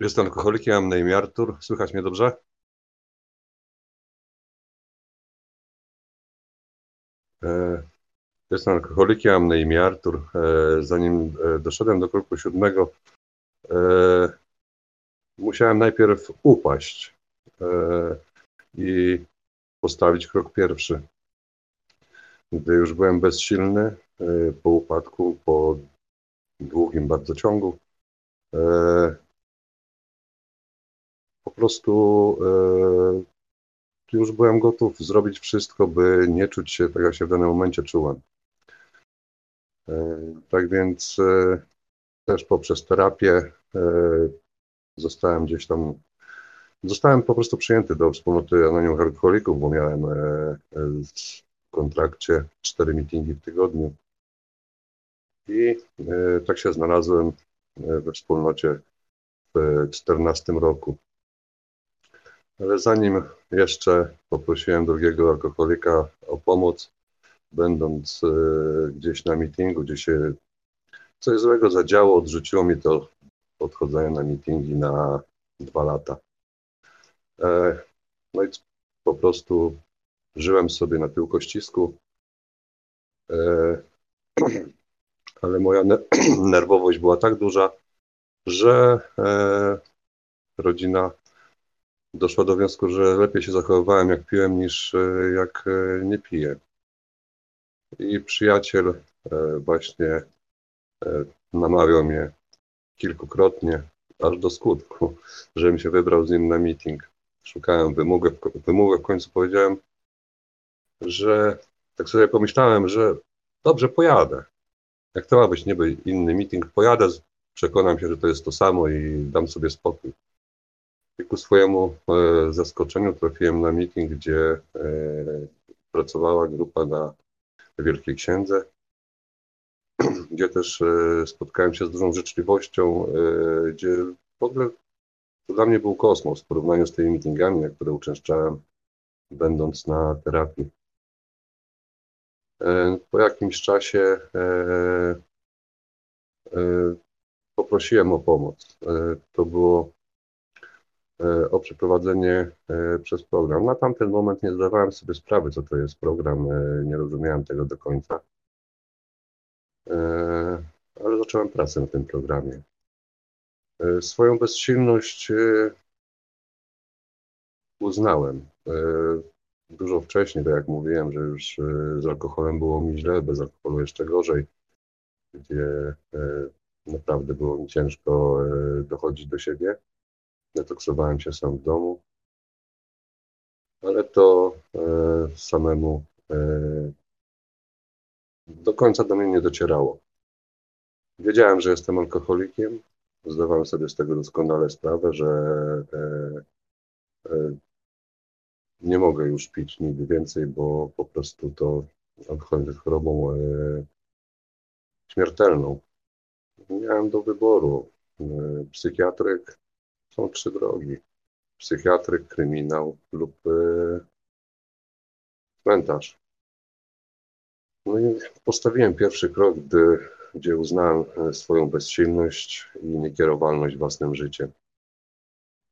Jestem alkoholikiem, mam na imię Artur. Słychać mnie dobrze? E, Jestem alkoholikiem, mam na imię Artur. E, Zanim e, doszedłem do kroku siódmego, musiałem najpierw upaść i postawić krok pierwszy. Gdy już byłem bezsilny po upadku, po długim bardzo ciągu, prostu e, już byłem gotów zrobić wszystko, by nie czuć się tak, jak się w danym momencie czułem. E, Tak więc e, też poprzez terapię zostałem gdzieś tam, zostałem po prostu przyjęty do wspólnoty anonimów alkoholików, bo miałem w kontrakcie cztery meetingi w tygodniu. I tak się znalazłem we wspólnocie w 2014 roku. Ale zanim jeszcze poprosiłem drugiego alkoholika o pomoc, będąc e, gdzieś na meetingu, gdzie się coś złego zadziało, odrzuciło mi to odchodzenie na meetingi na dwa lata. E, no i po prostu żyłem sobie na tyłku ścisku, e, ale moja ne- nerwowość była tak duża, że e, rodzina doszła do wniosku, że lepiej się zachowywałem jak piłem niż e, jak e, nie piję. I przyjaciel e, właśnie namawiał mnie kilkukrotnie, aż do skutku, żebym się wybrał z nim na meeting. Szukałem wymówek, wymówek w końcu powiedziałem, że tak sobie pomyślałem, że dobrze pojadę. Jak to ma być niby inny meeting, pojadę, przekonam się, że to jest to samo i dam sobie spokój. Ku swojemu e, zaskoczeniu trafiłem na meeting, gdzie e, pracowała grupa na Wielkiej Księdze, gdzie też e, spotkałem się z dużą życzliwością, gdzie w ogóle to dla mnie był kosmos w porównaniu z tymi meetingami, na które uczęszczałem, będąc na terapii. Po jakimś czasie poprosiłem o pomoc. To było o przeprowadzenie e, przez program. Na tamten moment nie zdawałem sobie sprawy, co to jest program, e, nie rozumiałem tego do końca. E, Ale zacząłem pracę na tym programie. E, Swoją bezsilność e, uznałem. E, Dużo wcześniej, tak jak mówiłem, że już e, z alkoholem było mi źle, bez alkoholu jeszcze gorzej, gdzie e, naprawdę było mi ciężko e, dochodzić do siebie. Detoksowałem się sam w domu, ale to e, samemu e, do końca do mnie nie docierało. Wiedziałem, że jestem alkoholikiem, zdawałem sobie z tego doskonale sprawę, że e, e, nie mogę już pić nigdy więcej, bo po prostu to alkohol jest chorobą e, śmiertelną. Miałem do wyboru e, psychiatryk, są trzy drogi. Psychiatryk, kryminał lub e, cmentarz. No i postawiłem pierwszy krok, gdy, gdzie uznałem e, swoją bezsilność i niekierowalność własnym życiem.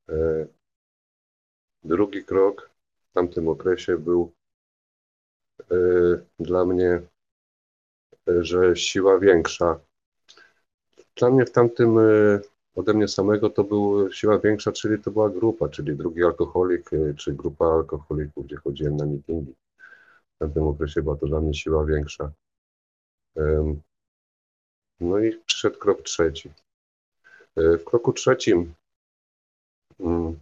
E, Drugi krok w tamtym okresie był e, dla mnie, że siła większa. Dla mnie w tamtym ode mnie samego to była siła większa, czyli to była grupa, czyli drugi alkoholik, e, czy grupa alkoholików, gdzie chodziłem na meetingi. W tamtym okresie była to dla mnie siła większa. No i przyszedł krok trzeci. E, W kroku trzecim mm,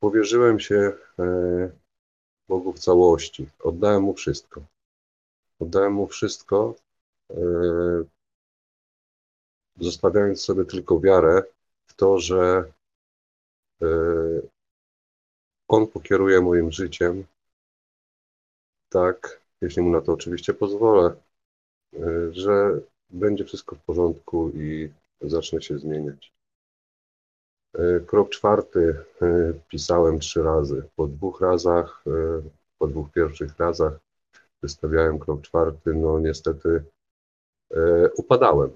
powierzyłem się e, Bogu w całości. Oddałem mu wszystko. Oddałem mu wszystko, e, zostawiając sobie tylko wiarę w to, że e, On pokieruje moim życiem tak, jeśli mu na to oczywiście pozwolę, e, że będzie wszystko w porządku i zacznę się zmieniać. E, Krok czwarty pisałem trzy razy. Po dwóch razach, po dwóch pierwszych razach wystawiałem krok czwarty. No niestety upadałem.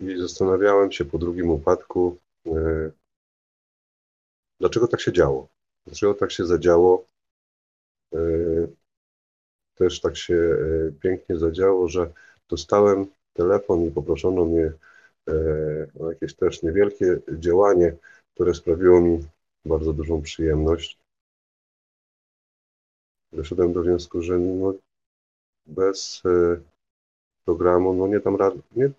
I zastanawiałem się po drugim upadku, e, dlaczego tak się działo. Dlaczego tak się zadziało. E, też tak się e, pięknie zadziało, że dostałem telefon i poproszono mnie o jakieś też niewielkie działanie, które sprawiło mi bardzo dużą przyjemność. Doszedłem do wniosku, że no, bez programu no nie dam rady, nie,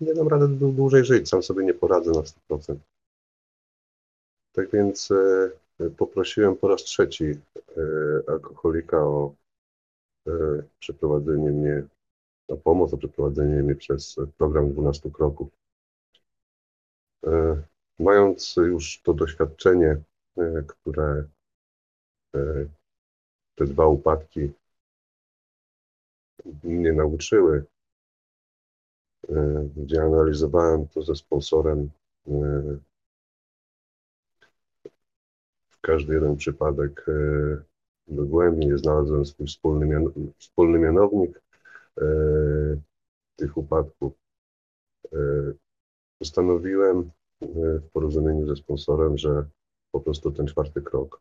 nie dam rady dłużej żyć, sam sobie nie poradzę na 100%. Tak więc e, poprosiłem po raz trzeci e, alkoholika o e, przeprowadzenie mnie, o pomoc, o przeprowadzenie mnie przez program 12 kroków. Mając już to doświadczenie, które te dwa upadki mnie nauczyły, gdzie analizowałem to ze sponsorem każdy jeden przypadek dogłębnie, znalazłem swój wspólny, mian wspólny mianownik tych upadków. Postanowiłem w porozumieniu ze sponsorem, że po prostu ten czwarty krok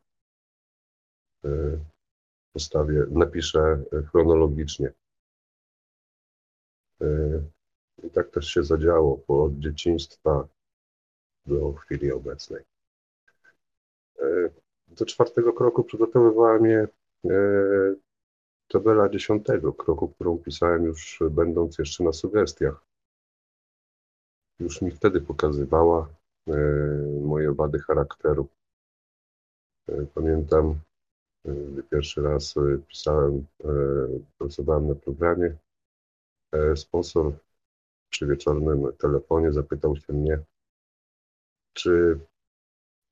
postawię, napiszę chronologicznie. I tak też się zadziało od dzieciństwa do chwili obecnej. E, do czwartego kroku przygotowywała mnie e, tabela dziesiątego kroku, którą pisałem już będąc jeszcze na sugestiach. Już mi wtedy pokazywała e, moje wady charakteru. Pamiętam, gdy pierwszy raz pisałem, pracowałem na programie, sponsor przy wieczornym telefonie zapytał się mnie, czy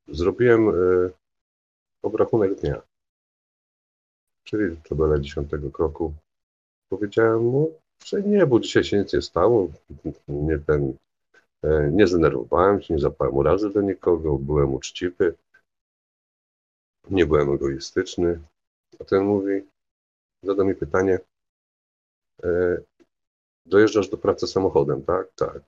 zrobiłem y, obrachunek dnia, czyli tabelę dziesiątego kroku. Powiedziałem mu, że nie, bo dzisiaj się nic nie stało, nie, ten, e, nie zdenerwowałem się, nie zapałem urazy do nikogo, byłem uczciwy, nie byłem egoistyczny. A ten mówi, zada mi pytanie, e, dojeżdżasz do pracy samochodem, tak? Tak.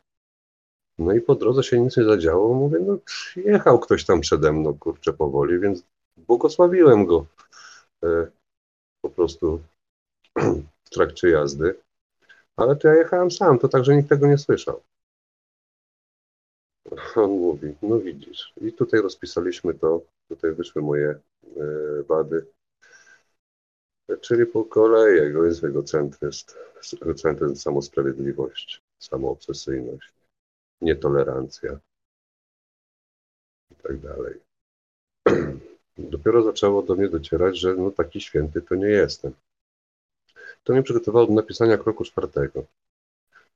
No i po drodze się nic nie zadziało. Mówię, no jechał ktoś tam przede mną, kurczę, powoli, więc błogosławiłem go e, po prostu w trakcie jazdy. Ale to ja jechałem sam, to także nikt tego nie słyszał. On mówi, no widzisz. I tutaj rozpisaliśmy to, tutaj wyszły moje e, wady Czyli po kolei egoizm, egocentryzm, egocentryzm, samosprawiedliwość, samoobsesyjność, nietolerancja i tak dalej. Dopiero zaczęło do mnie docierać, że no taki święty to nie jestem. To mnie przygotowało do napisania kroku czwartego.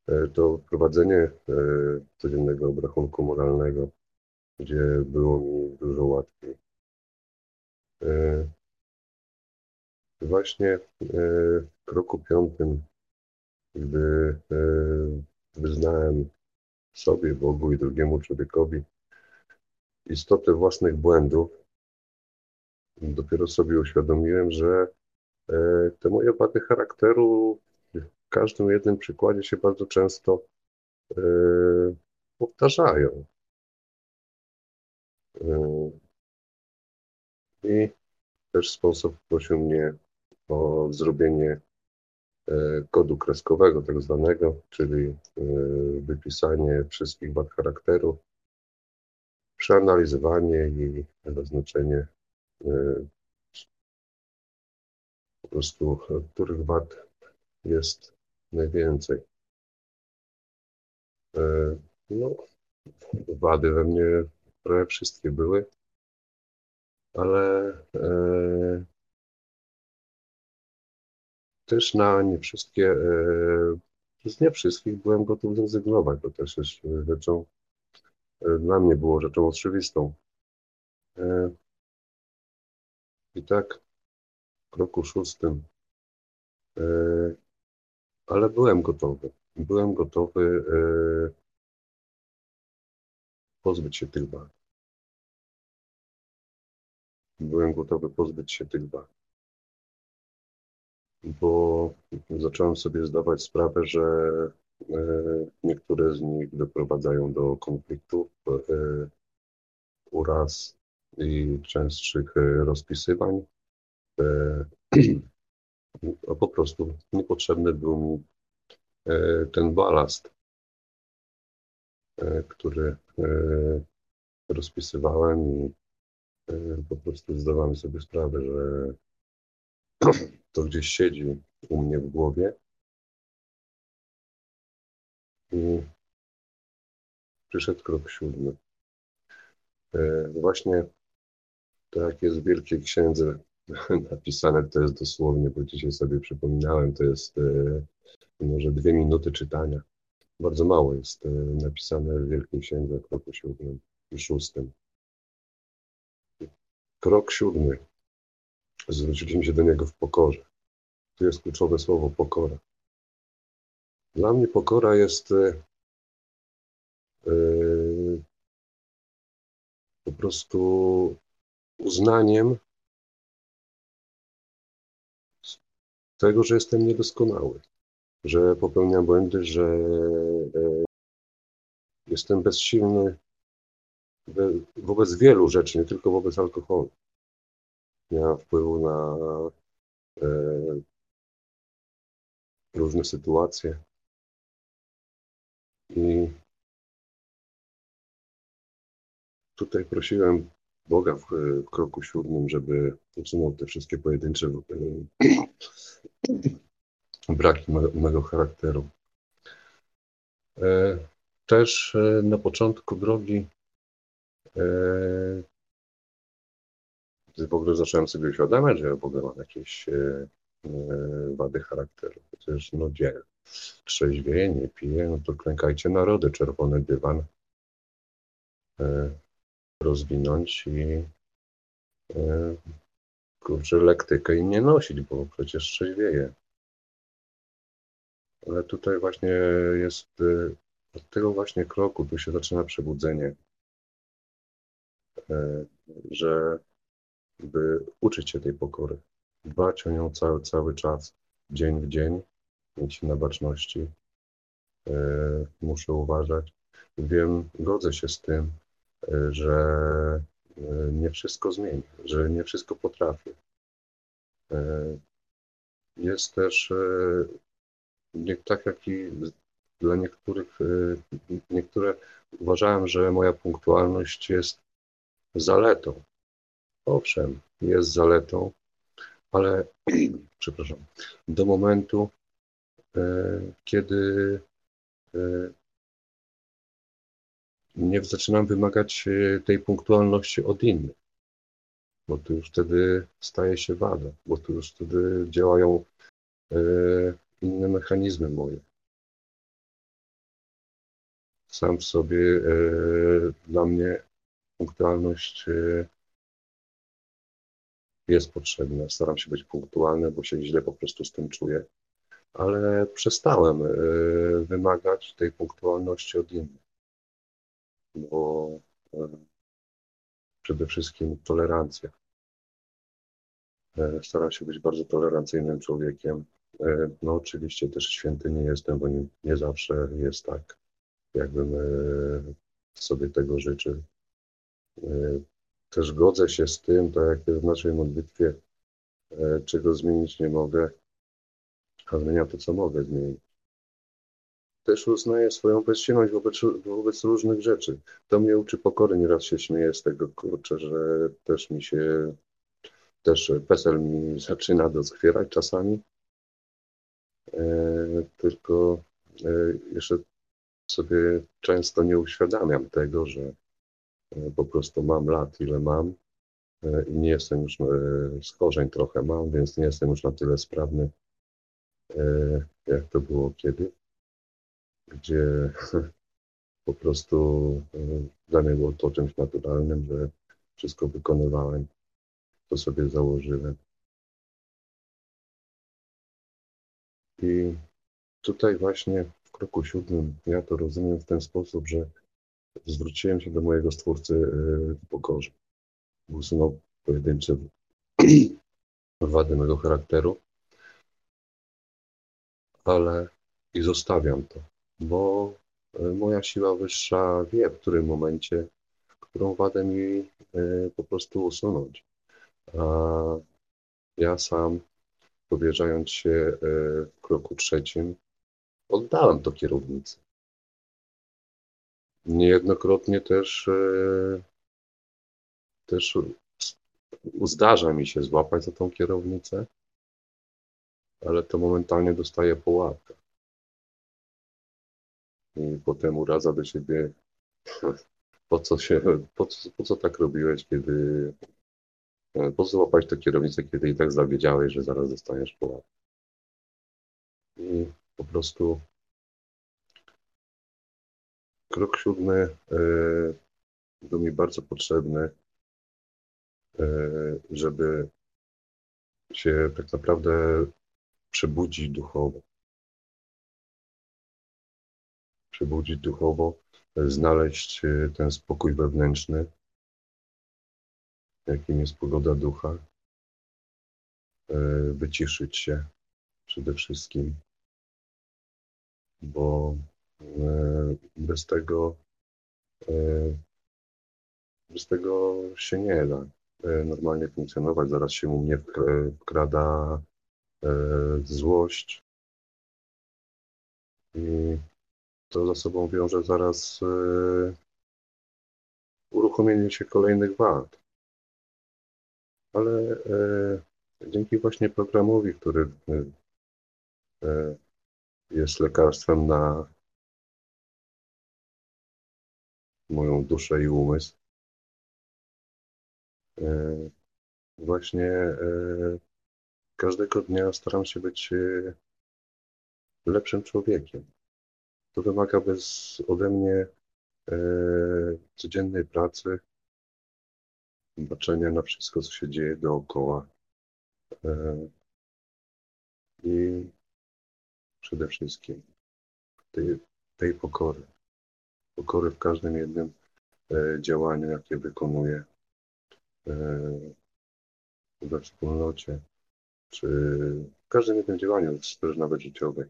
E, to prowadzenie e, codziennego obrachunku moralnego, gdzie było mi dużo łatwiej. Właśnie e, w kroku piątym, gdy e, wyznałem sobie, Bogu i drugiemu człowiekowi istotę własnych błędów, dopiero sobie uświadomiłem, że e, te moje wady charakteru w każdym jednym przykładzie się bardzo często powtarzają. I też sposób prosił mnie o zrobienie e, kodu kreskowego, tak zwanego, czyli e, wypisanie wszystkich wad charakteru, przeanalizowanie i zaznaczenie e, po prostu, których wad jest najwięcej. No, wady we mnie prawie wszystkie były, ale też na nie wszystkie, e, z nie wszystkich byłem gotów zrezygnować. To też jest rzeczą, e, dla mnie było rzeczą oczywistą. E, I tak w kroku szóstym, ale byłem gotowy. Byłem gotowy pozbyć się tych wad. Byłem gotowy pozbyć się tych wad bo zacząłem sobie zdawać sprawę, że niektóre z nich doprowadzają do konfliktów, uraz i częstszych rozpisywań. A po prostu niepotrzebny był mi ten balast, który rozpisywałem i po prostu zdawałem sobie sprawę, że to gdzieś siedzi u mnie w głowie. I przyszedł krok siódmy. E, właśnie tak jest w Wielkiej Księdze napisane, to jest dosłownie, bo dzisiaj sobie przypominałem, to jest e, może dwie minuty czytania. Bardzo mało jest e, napisane w Wielkiej Księdze, kroku siódmym i szóstym. Krok siódmy. Zwróciliśmy się do niego w pokorze. Tu jest kluczowe słowo pokora. Dla mnie pokora jest yy, po prostu uznaniem tego, że jestem niedoskonały, że popełniam błędy, że yy, jestem bezsilny wobec wielu rzeczy, nie tylko wobec alkoholu. Miała wpływu na e, różne sytuacje. I tutaj prosiłem Boga w, w kroku siódmym, żeby usunął te wszystkie pojedyncze e, braki mego charakteru. E, też na początku drogi w ogóle zacząłem sobie uświadamiać, że w ogóle mam jakieś e, e, wady charakteru. Przecież no gdzie? Trzeźwieję, nie piję, no to klękajcie narody, czerwony dywan e, rozwinąć i kurczę lektykę im nie nosić, bo przecież trzeźwieje. Ale tutaj właśnie jest od tego właśnie kroku, tu się zaczyna przebudzenie, że by uczyć się tej pokory, dbać o nią cały, cały czas, dzień w dzień, mieć na baczności. E, muszę uważać. Wiem, godzę się z tym, e, że e, nie wszystko zmieni, że nie wszystko potrafię. Jest też, nie, tak jak i dla niektórych, niektóre uważałem, że moja punktualność jest zaletą. Owszem, jest zaletą, ale przepraszam, do momentu, e, kiedy e, nie zaczynam wymagać e, tej punktualności od innych, bo tu już wtedy staje się wadą, bo tu już wtedy działają inne mechanizmy moje. Sam w sobie dla mnie punktualność jest potrzebne. Staram się być punktualny, bo się źle po prostu z tym czuję. Ale przestałem e, wymagać tej punktualności od innych. Bo e, przede wszystkim tolerancja. E, staram się być bardzo tolerancyjnym człowiekiem. No oczywiście też święty nie jestem, bo nie, nie zawsze jest tak, jakbym sobie tego życzył też godzę się z tym, tak jak jest w naszej modlitwie, e, czego zmienić nie mogę, a zmieniam to, co mogę zmienić. Też uznaję swoją bezsilność wobec, wobec różnych rzeczy. To mnie uczy pokory. Nieraz się śmieję z tego, kurczę, że też mi się, też PESEL mi zaczyna doskwierać czasami. E, tylko e, jeszcze sobie często nie uświadamiam tego, że po prostu mam lat, ile mam e, i nie jestem już, e, schorzeń trochę mam, więc nie jestem już na tyle sprawny, jak to było kiedy, gdzie po prostu dla mnie było to czymś naturalnym, że wszystko wykonywałem, to sobie założyłem. I tutaj właśnie w kroku siódmym ja to rozumiem w ten sposób, że zwróciłem się do mojego Stwórcy y, w pokorze. Usunął pojedyncze wady mego charakteru, ale i zostawiam to. bo e, moja siła wyższa wie, w którym momencie, którą wadę mi e, po prostu usunąć. A ja sam, powierzając się e, w kroku trzecim, oddałem to kierownicy. Niejednokrotnie też, też zdarza mi się złapać za tą kierownicę, ale to momentalnie dostaję po łapkach. I potem uradza do siebie, po co się, po co, po co tak robiłeś, kiedy, po co złapać tę kierownicę, kiedy i tak zawiedziałeś, że zaraz dostaniesz po łapkach. I po prostu krok siódmy był mi bardzo potrzebny, żeby się tak naprawdę przebudzić duchowo. Przebudzić duchowo, znaleźć ten spokój wewnętrzny, jakim jest pogoda ducha, wyciszyć się przede wszystkim, bo bez tego bez tego się nie da normalnie funkcjonować. Zaraz się u mnie wkrada złość i to za sobą wiąże zaraz uruchomienie się kolejnych wad. Ale dzięki właśnie programowi, który jest lekarstwem na moją duszę i umysł. E, właśnie e, każdego dnia staram się być e, lepszym człowiekiem. To wymaga bez ode mnie codziennej pracy, patrzenia na wszystko, co się dzieje dookoła. I przede wszystkim tej, tej pokory pokory w każdym jednym e, działaniu, jakie wykonuję e, we wspólnocie, czy w każdym jednym działaniu sferze nawet życiowej.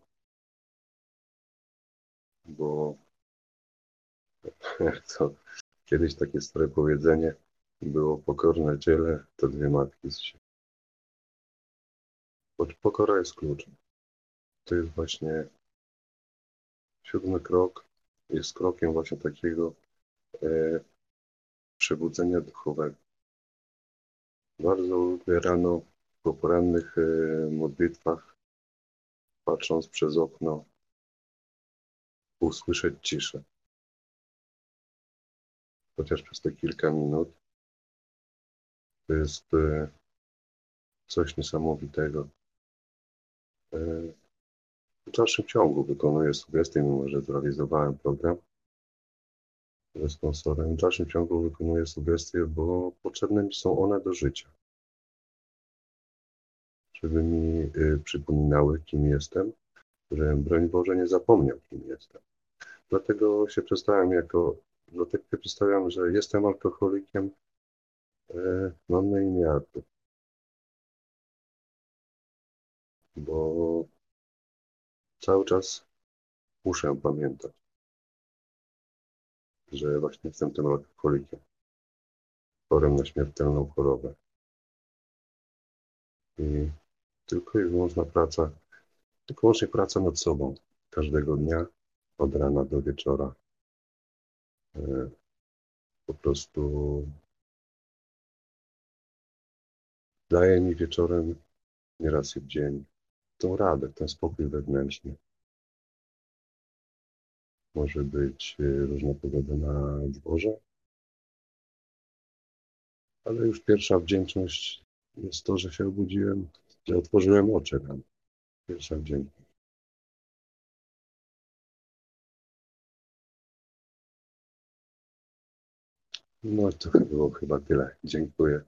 Bo to kiedyś takie stare powiedzenie było pokorne ciele, to dwie matki z się. Pokora jest kluczem. To jest właśnie siódmy krok jest krokiem właśnie takiego e, przebudzenia duchowego. Bardzo lubię rano po porannych e, modlitwach, patrząc przez okno, usłyszeć ciszę. Chociaż przez te kilka minut to jest e, coś niesamowitego. E, w dalszym ciągu wykonuję sugestie, mimo że zrealizowałem program ze sponsorem. W dalszym ciągu wykonuję sugestie, bo potrzebne mi są one do życia. Żeby mi y, przypominały, kim jestem, żebym, broń Boże, nie zapomniał, kim jestem. Dlatego się przedstawiam jako, dlatego się przedstawiam, że jestem alkoholikiem, y, mam na imię Artur. Bo cały czas muszę pamiętać, że właśnie jestem tym alkoholikiem, chorym na śmiertelną chorobę. I tylko i wyłączna praca, tylko wyłącznie praca nad sobą każdego dnia, od rana do wieczora. E, po prostu daje mi wieczorem nieraz w dzień tą radę, ten spokój wewnętrzny. Może być e, różna pogoda na dworze, ale już pierwsza wdzięczność jest to, że się obudziłem, że otworzyłem oczy rano. Pierwsza wdzięczność. No to było chyba tyle. Dziękuję.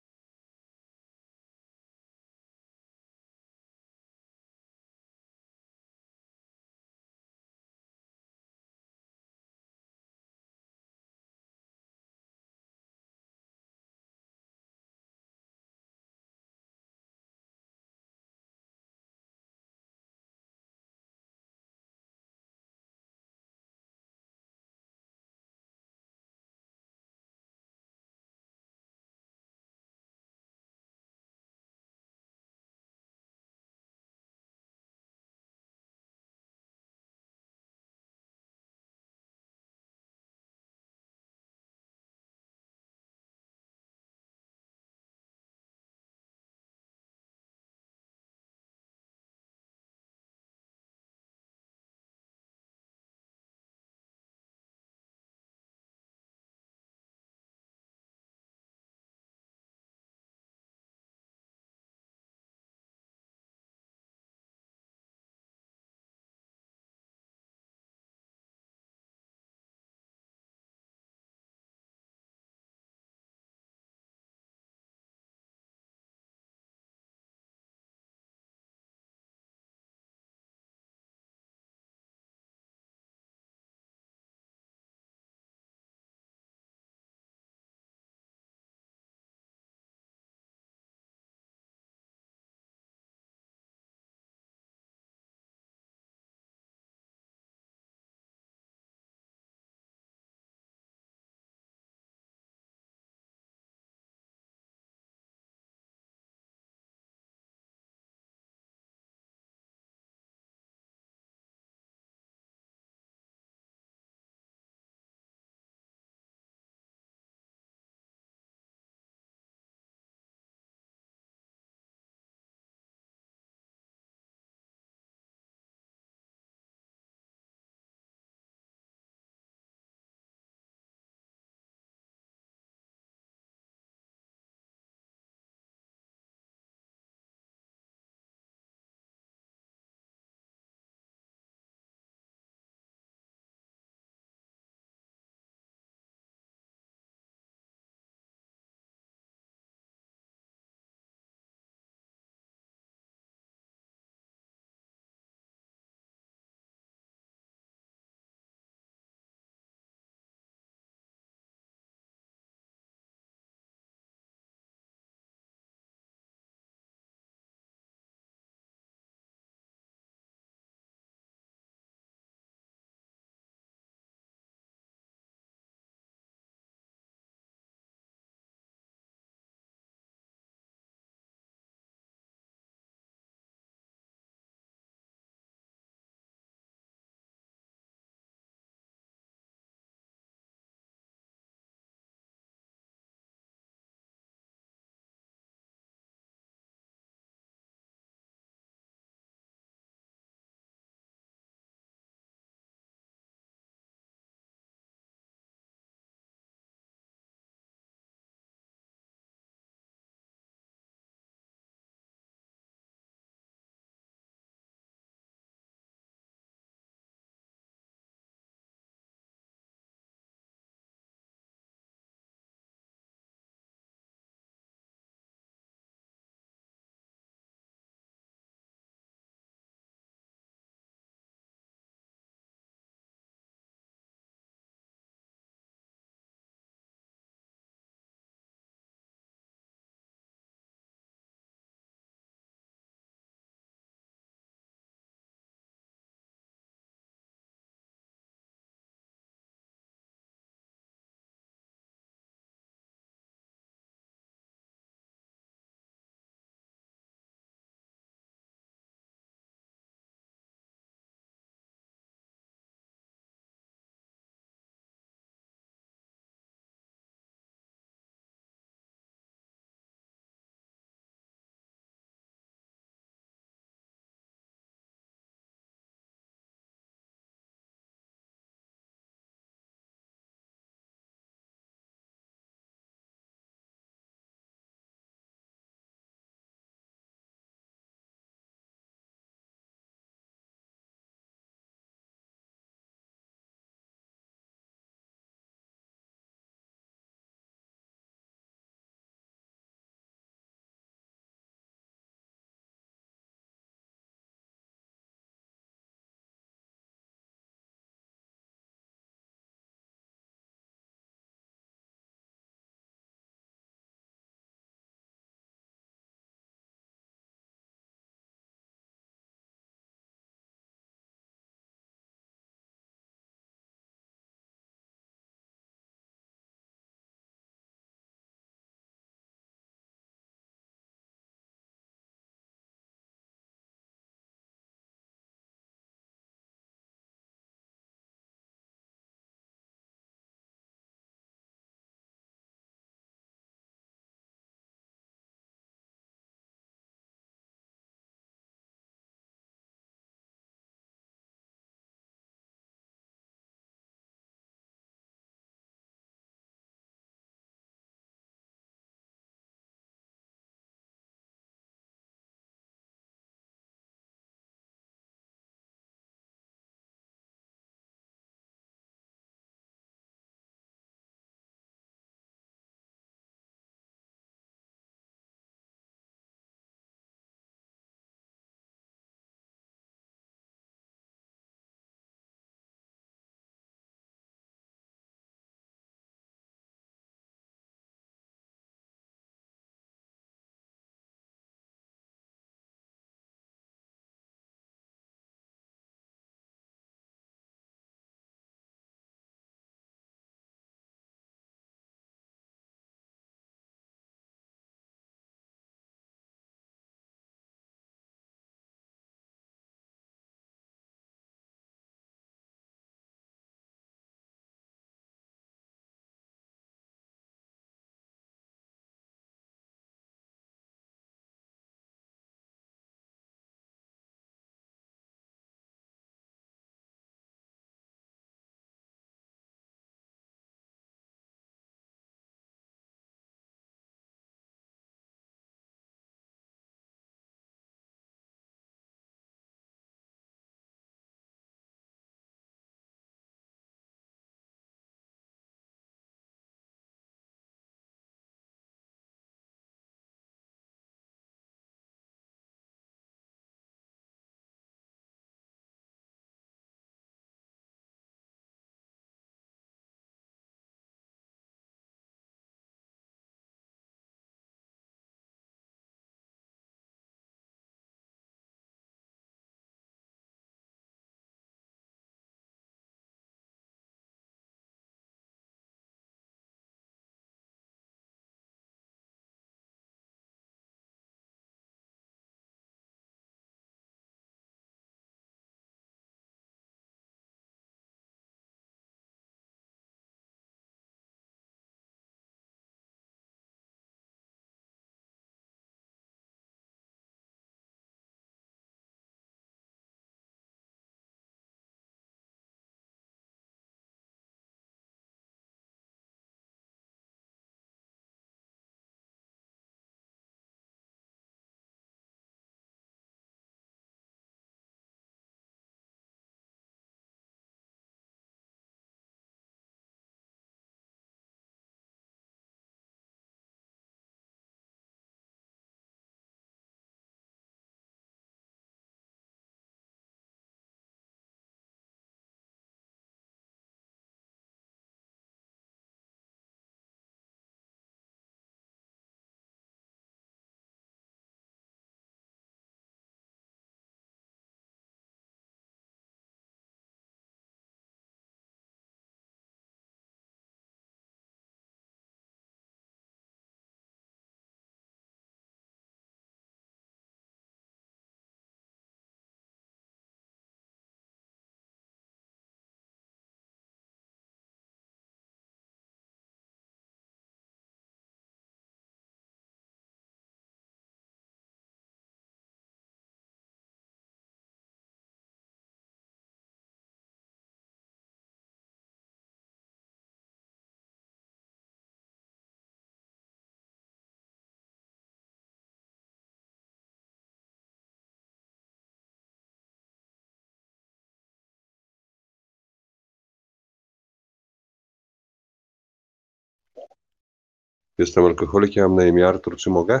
Jestem alkoholikiem, mam na imię Artur, czy mogę?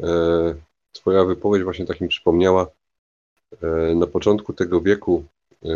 E, twoja wypowiedź właśnie tak mi przypomniała. E, na początku tego wieku, e,